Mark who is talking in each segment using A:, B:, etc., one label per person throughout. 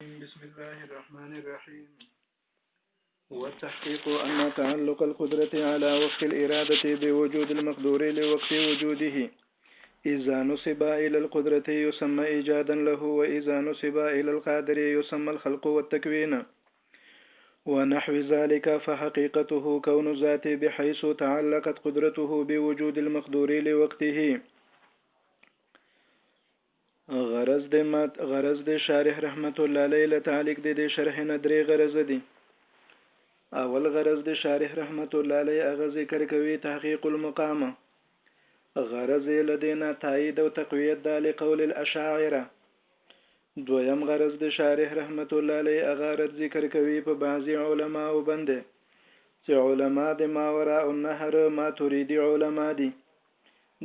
A: بسم الله الرحمن الرحيم والتحقيق أن تعلق القدرة على وقت الإرادة بوجود المقدور لوقت وجوده إذا نصب إلى القدرة يسمى إيجادا له وإذا نصب إلى القادر يسمى الخلق والتكوين ونحو ذلك فحقيقته كون ذاتي بحيث تعلقت قدرته بوجود المقدور لوقته غرض د مت غرض د شارح رحمت الله علیه له تعلق د دې شرح نه درې غرض دي اول غرض د شارح رحمت الله علیه هغه ذکر کوي تحقیق المقام غرض یې لدینا تایید او تقویت د لقول الاشاعره دویم غرض د شارح رحمت الله علیه هغه رد ذکر کوي په بعضی علما او بنده چې علما د ماورا او نهر ماتوریدی علما دي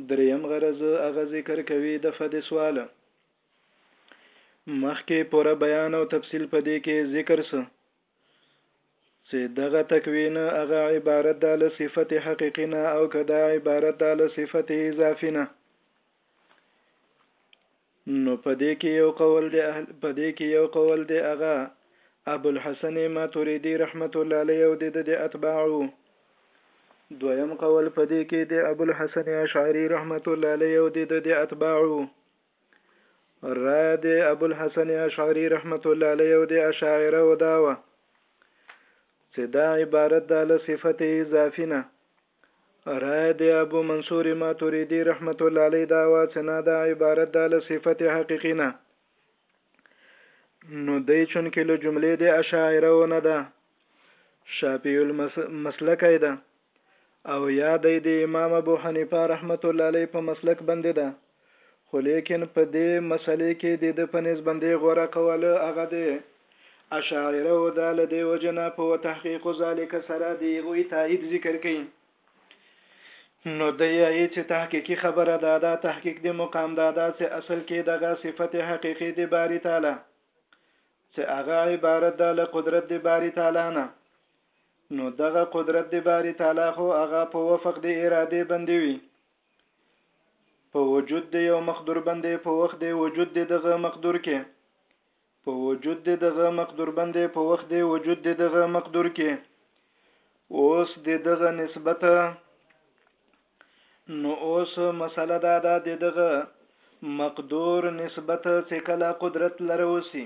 A: دریم غرض هغه ذکر کوي د فد سوال مخکې پوره بیان او تفصیل په دې کې ذکر سو چې دغه تکوین هغه عبارت ده له صفت حقیقی نه او کدا عبارت ده له صفت اضافی نه نو په دې کې یو قول د اهل په دې کې یو قول د اغا ابو الحسن ماتوریدی رحمت الله علیه او د د اتباعو دویم قول په دې کې د ابو الحسن اشعری رحمت الله علیه او د د اتباعو را د ابو الحسن اشعری رحمت الله علیه او د اشاعره او داوه چې دا عبارت د له صفت اضافي نه رائے د ابو منصور ماتوریدی رحمت الله علیه دا واسنا دا عبارت دا له صفت حقیقی نه نو دی چون کې له جملې د اشاعره و نه ده شافعی المسلک ده او یا د امام ابو حنیفه رحمت الله علیه په مسلک باندې ده خو ليکن په دې مسئلې کې د ده په نزد بندې غوره قول هغه د اشاعره او دا له دې وجه نه په وتحقيق ذلك سره د هغوی تائيد ذکر کوي نو د یې چې تحقیقي خبره ده دا تحقیق د مقام دا ده چې اصل کې دغه صفت حقیقي د باری تعالی چې هغه عبارت ده له قدرت د باری تعالی نه نو دغه قدرت د باری تعالی خو هغه په وفق د اراده بندي وي په وجود دی او مقدور بندې په وخت دی وجود دی دغه مقدور کې په وجود دی دغه مقدور بندې په وخت دی وجود دی دغه مقدور کې اوس دی دغه نسبت نو اوس مسله دا ده د دغه مقدور نسبت چې کله قدرت لره وسی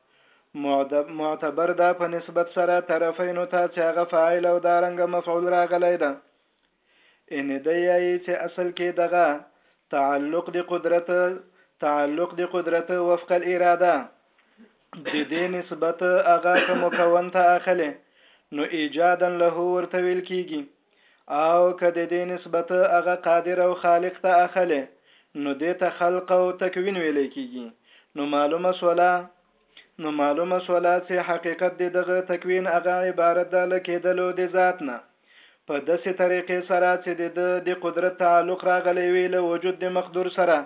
A: معتبر دا په نسبت سره طرفینو ته چې هغه فاعل او دا رنګ مفعول راغلی ده ان د یی چې اصل کې دغه تعلق د قدرت تعلق د قدرت وفق الاراده د دې نسبت هغه مکون ته اخلي نو ایجادا له ورته ویل کیږي او که د دې نسبت هغه قادر او خالق ته اخلې نو دې ته خلق او تکوین ویلې کیږي نو معلومه سوله نو معلومه سوله چې حقیقت د دغه تکوین هغه عبارت ده له کېدلو د ذات نه په داسې طریقې سره چې د ده د قدرت تعلق راغلی وي له وجود د مقدور سره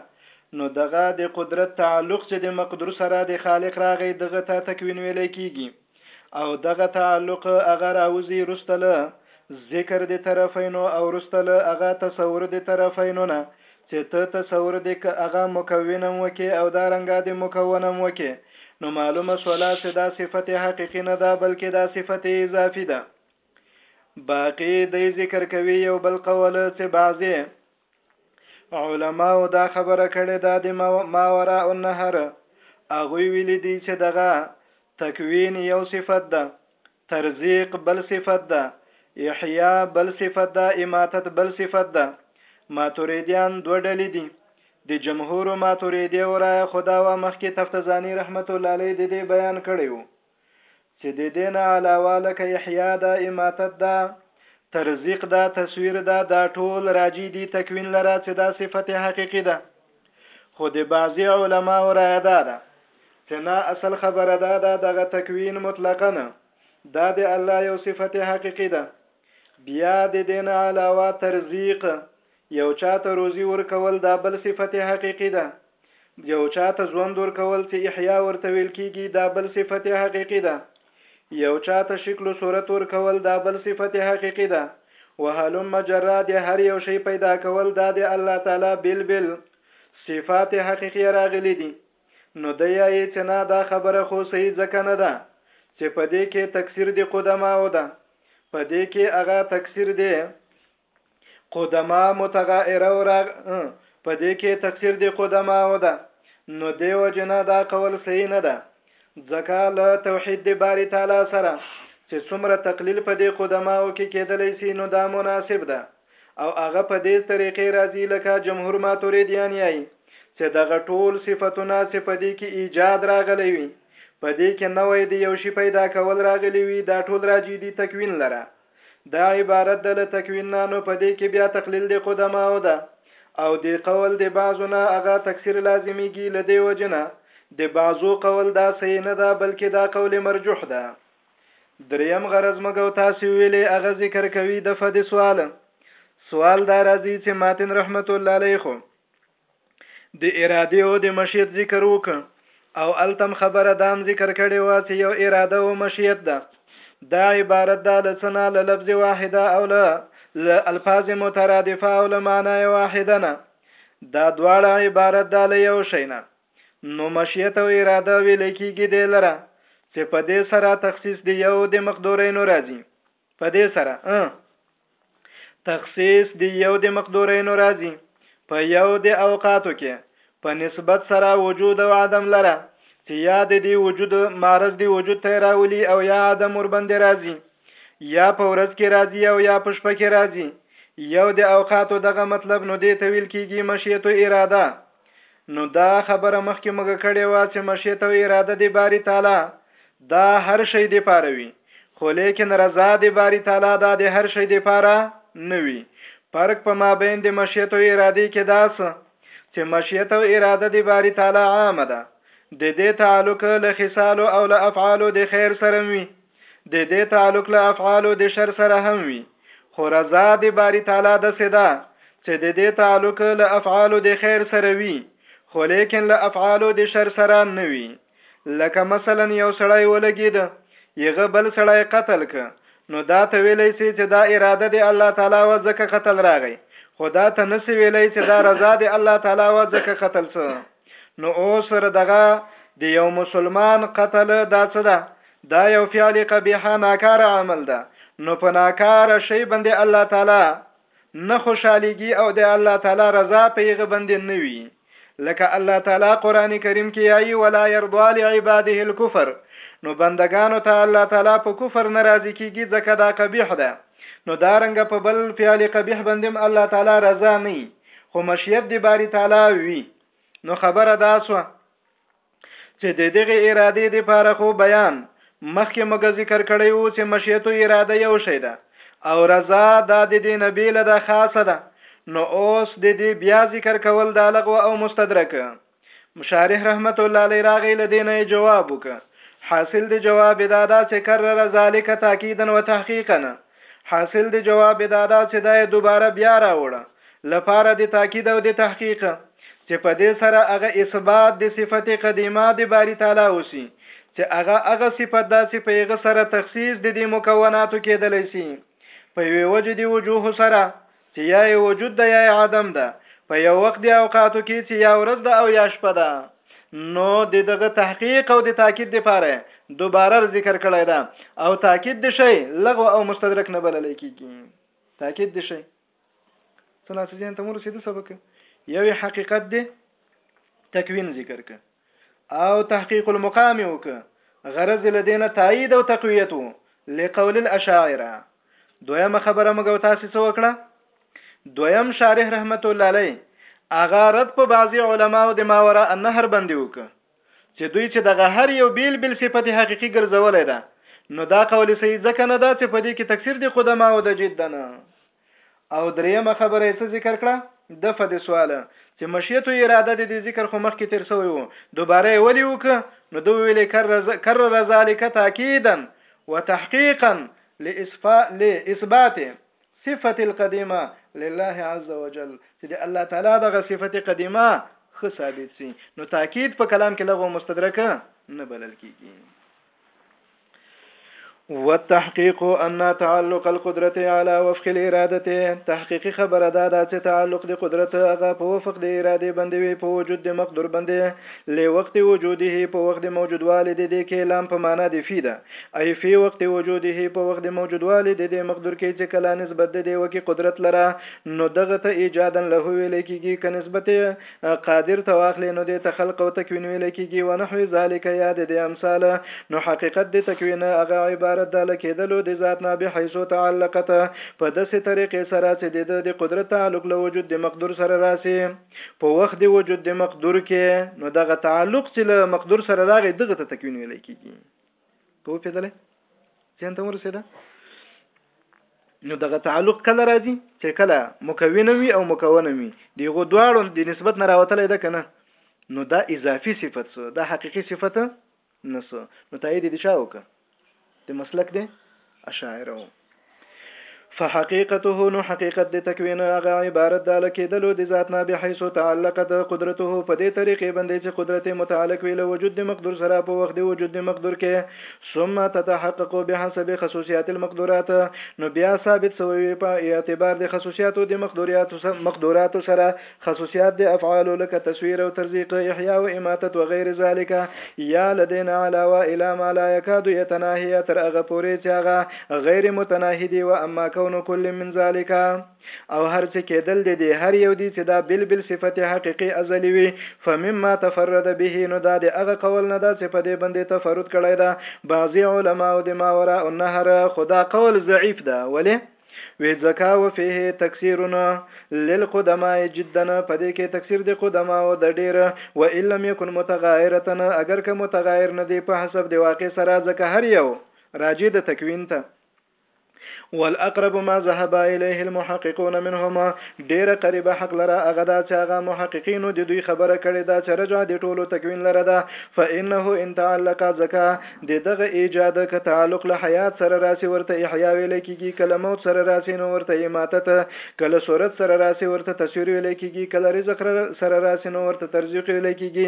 A: نو دغه د قدرت تعلق چې د مقدور سره د خالق راغی دغه ته تکوین ویلې کیږي او دغه تعلق هغه راوزي رسته له ذکر د طرفینو او رسته له هغه تصور د طرفینو نه چې ته تصور د هغه مکونم وکې او دا رنګه د مکونم وکې نو معلومه سولا چې دا صفت حقیقی نه ده بلکې دا صفت اضافي ده باقی دی ذکر کوي یو بل قول چې بعضی علما او دا خبره کړې ده د ما وراء النهر اغوی ویل دي چې دغه تکوین یو صفت ده، ترزیق بل صفت ده، احیا بل صفت ده، اماتت بل صفت ده. ماتوریدیان دوه ډلې دي. د جمهور ماتوریدیو رایه خو دا وه مخکې تفتزاني رحمت الله علیه د دې بیان کړی و چې د دې نه علاوه لکه احیا ده، اماتت ده، ترزیق ده، تصویر ده دا ټول راجع دي تکوین لره چې دا صفت حقیقي ده. خو د بعضي علماوو رایه دا ده چې نه اصل خبره دا ده دغه تکوین مطلقا نه دا د الله یو صفت حقیقي ده بیا د دین علاوه ترزیق یو چاته روزي ورکول دا بل صفت حقیقي ده یو چاته ژوند ورکول چې احیا ورته ویل کیږي دا بل صفت حقیقي ده یو چا ته شکل و صورت ورکول دا بل صفت حقیقی ده وهلم جرا د هر یو شی پیدا کول دا د الله تعالی بیل بیل صفات حقیقیه راغلی دی نو د یایی چې نه دا خبره خو صحیح ځکه نه ده چې په دې کې تکثیر د قدماو ده په دې کې هغه تکثیر دی قدما متغائره او راغ په دې کې تقصیر دی قدما او ده نو دی وجنه دا قول صحیح نه ده ځکه له توحید دی باری تعالی سره چې څومره تقلیل په دې قدما او کې کېدلی سي نو دا مناسب ده او هغه په دې طریقې راځي لکه جمهور ماتوریدیان یې چې دغه ټول صفاتونه چې په دې کې ایجاد راغلی وي په دې کې نوې دی یو شی پیدا کول راغلی وي دا ټول راځي دی تکوین لره دا عبارت د له تکوین نه نو په دې کې بیا تقلیل د قدماو ده او د قول د بعضو نه هغه تکثیر لازمیږي له دې وجنه د بعضو قول دا صحیح نه ده بلکې دا قول مرجوح ده دریم غرض مګو تاسو ویلې هغه ذکر کوي د فد سوال سوال دا راځي چې ماتن رحمت الله علیه د ارادې او د مشیت ذکر وکړ او التم خبره دام ذکر کړي وا چې یو اراده او مشیت ده دا عبارت ده لسنا له لفظ واحده او له الفاظ مترادفه او له معنی واحده نه دا دواړه عبارت ده له یو شی نه نو مشیت او اراده ویل کېږي دی لره چې په دې سره تخصیص دی یو د مقدورینو راځي په دې سره تخصیص دی یو د مقدورینو راځي په یو د اوقاتو کې په نسبت سره وجود او عدم لره چې یا د دې وجود معرض دی وجود ته راولي او یا عدم ور باندې راځي یا په ورځ کې راځي او یا په شپه کې راځي یو د اوقاتو دغه مطلب نو دې تویل کیږي مشیت اراده نو دا خبره مخکې موږ کړې و چې مشیت او اراده دی باری تعالی دا هر شی دی پاره وي خو لیکن رضا دی باری تعالی دا د هر شی دی پاره نه وي فرق په مابین د مشیت او ارادي کې داس چې مشیت او اراده د باری تعالی عامه ده د دې تعلق له خصال او له افعال د خیر سره وي د دې تعلق له افعالو د شر سره هم وي خو رضا د باری تعالی د سدا چې د دې تعلق له افعالو د خیر سره وي خو لیکن له افعالو د شر سره نه وي لکه مثلا یو سړی ولګید یغه بل سړی قتل ک نو دا ته ویلې سي چې دا اراده دی الله تعالی و ځکه قتل راغی خدا ته نسی ویلې چې دا رضا دی الله تعالی و ځکه قتل سره نو اوس سره دغه د یو مسلمان قتل دا څه ده دا یو فعل قبیح ناکار عمل ده نو په ناکار شی باندې الله تعالی نه خوشاليږي او د الله تعالی رضا پیغه باندې نه وي لکه الله تعالی قران کریم کې یایي ولا يرضى لعباده الكفر نو بندگانو ته الله تعالی په کفر ناراضي کیږي ځکه دا قبیح ده نو دا رنګ په بل فعل قبیح باندې الله تعالی رضا نه خو مشیت د باری تعالی وی نو خبره دا سو چې د دغه اراده د پاره خو بیان مخکې مګه ذکر کړی وو چې مشیت او اراده یو شی ده او رضا د دې نبی له د خاصه ده نو اوس د دې بیا ذکر کول د لغو او مستدرک مشارح رحمت الله علی راغی لدینه جواب وک حاصل دی جواب دادا چې کرر ذالک تاکیدا وتحقیقا حاصل دی جواب دادا چې دا دوباره بیا راوړه لپاره د تاکید او د تحقیق چې په دې سره هغه اثبات د صفت قدیمه د باری تعالی اوسي چې هغه هغه صفت داسې په هغه سره تخصیص د دې مکوناتو کېدلی شي په یوه وجه دی وجوه سره چې یا یې وجود ده یا یې عدم ده په یو وخت دی اوقاتو کې چې یا ورځ ده او یا شپه ده نو د دغه تحقیق او د تاکید لپاره دوباره ذکر کړی دا او تاکید د شی لغو او مستدرک نه بلل کیږي تاکید د شی څنګه چې ته مور سیده سبق یو حقیقت دی تکوین ذکر کړه او تحقیق المقام وک غرض لدینه تایید او تقویت وو لقول الاشاعره دویمه خبره موږ تاسو څه وکړه دویم شارح رحمت الله علی اغا رد په بعضی علماو د ماورا النهر باندې وک چې دوی چې دغه هر یو بیل بیل صفت حقيقي ګرځولې ده نو دا قول صحیح ځکه نه ده چې په دې کې تکثیر دي قدما او د جدنه او دریمه خبره یې څه ذکر کړه دفه د سواله چې مشیت او اراده د دې ذکر خو مخکې تیر سوی وو دوباره یې ولي وک نو دوی ویلې کرر کرر ذالک تاکیدا وتحقیقا لاسفاء لاثبات صفت القديمه لله عز وجل چې د الله تعالی دغه صفت قديمه خو ثابت سي نو تاکید په کلام کې لغو مستدرکه نه بلل کیږي والتحقيق ان تعلق القدرت على وفق الاراده تحقيقي خبره دا ده چې تعلق د قدرت هغه په وفق د اراده باندې وي په وجود د مقدور باندې له وخت وجوده په وخت د موجودوالي د دې کې لام په معنا دی فی ده اي فی وخت وجوده په وخت د موجودوالي د دې مقدور کې چې کله نسبت د دې وکي قدرت لره نو دغه ته ایجادن له ویل کېږي که نسبت قادر ته واخلې نو دې ته خلق او تکوین ویل کېږي و نحو ذالک یا د دې امثال نو حقیقت د تکوین هغه عبارت ده له کېدلو د ذات نه به حیث تعلقت په داسې طریقې سره چې د ده د قدرت تعلق له وجود د مقدور سره راسي په وخت د وجود د مقدور کې نو دغه تعلق چې له مقدور سره راغی دغه ته تکوین ویل کېږي په پیدلې ځان ته ورسېده نو دغه تعلق کله راځي چې کله مکونه وي او مکونه وي دیغه دواړو د نسبت نه راوتلې ده کنه نو دا اضافي صفت سو دا حقيقي صفت نه سو نو تایید دي چا وکړه د مسلک دی اشاعره فحقيقته نو حقيقت د تکوین هغه عبارت د لکېدلو د ذات نه به حيث تعلق د قدرته په دې طریقې باندې چې قدرت متعلق ویل وجود د مقدور سره په وخت د وجود د مقدور کې ثم تتحقق بحسب خصوصيات المقدورات نو بیا ثابت سوی په اعتبار د خصوصیاتو د مقدوریاتو سره مقدوراتو سره خصوصیات د افعال لکه تصویر او ترزیق احیاء او اماتت و غیر ذالک یا لدین علاوه الی ما لا یکاد یتناهی تر هغه پورې چې هغه غیر متناهی دی و اما کون کل من ذالک او هر څه کېدل دې دې هر یو دي چې دا بل بل صفت حقیقي ازلي وي فمما تفرد به نو دا د هغه قول نه ده چې په دې باندې تفرد کړی ده بعضي علماو د ماوراء النهر خو دا قول ضعیف ده ولې وی ځکه وفيه تکثیرونه للقدماء جدا په دې کې تکثیر د قدما او د ډیر و ان لم يكن متغایرتن اگر که متغایر نه دی په حسب د واقع سره ځکه هر یو راجی د تکوین ته والاقرب ما ذهب الیه المحققون منهم ډیره قریبه حق لره هغه دا چې هغه محققینو د دوی خبره کړې ده چې رجع د ټولو تکوین لره ده فانه ان تعلق ځکه د دغه ایجاد که تعلق له حیات سره راسي ورته احیا ویل کیږي کله موت سره راسي نو ورته اماتت کله صورت سره راسي ورته تصویر ویل کیږي کله رزق سره راسي نو ورته ترزیق ویل کیږي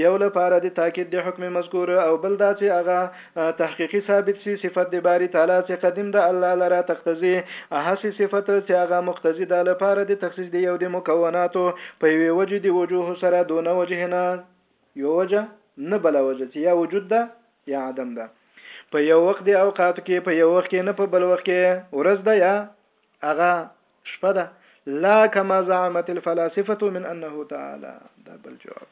A: یو لپاره د تاکید د حکم مذکور او بل دا چې هغه تحقیقی ثابت شي صفت د باری تعالی چې قدیم د الله لره تقتضی هسې صفت چې هغه مقتضی ده لپاره د تخصیص د یو د مکوناتو په یوې وجه د وجوه سره دونه وجه نه یو وجه نه بل وجه چې یا وجود ده یا عدم ده په یو وخت د اوقات کې په یو وخت کې نه په بل وخت کې ورځ ده یا هغه شپه ده لا كما زعمت الفلاسفه من انه تعالى ده بل جواب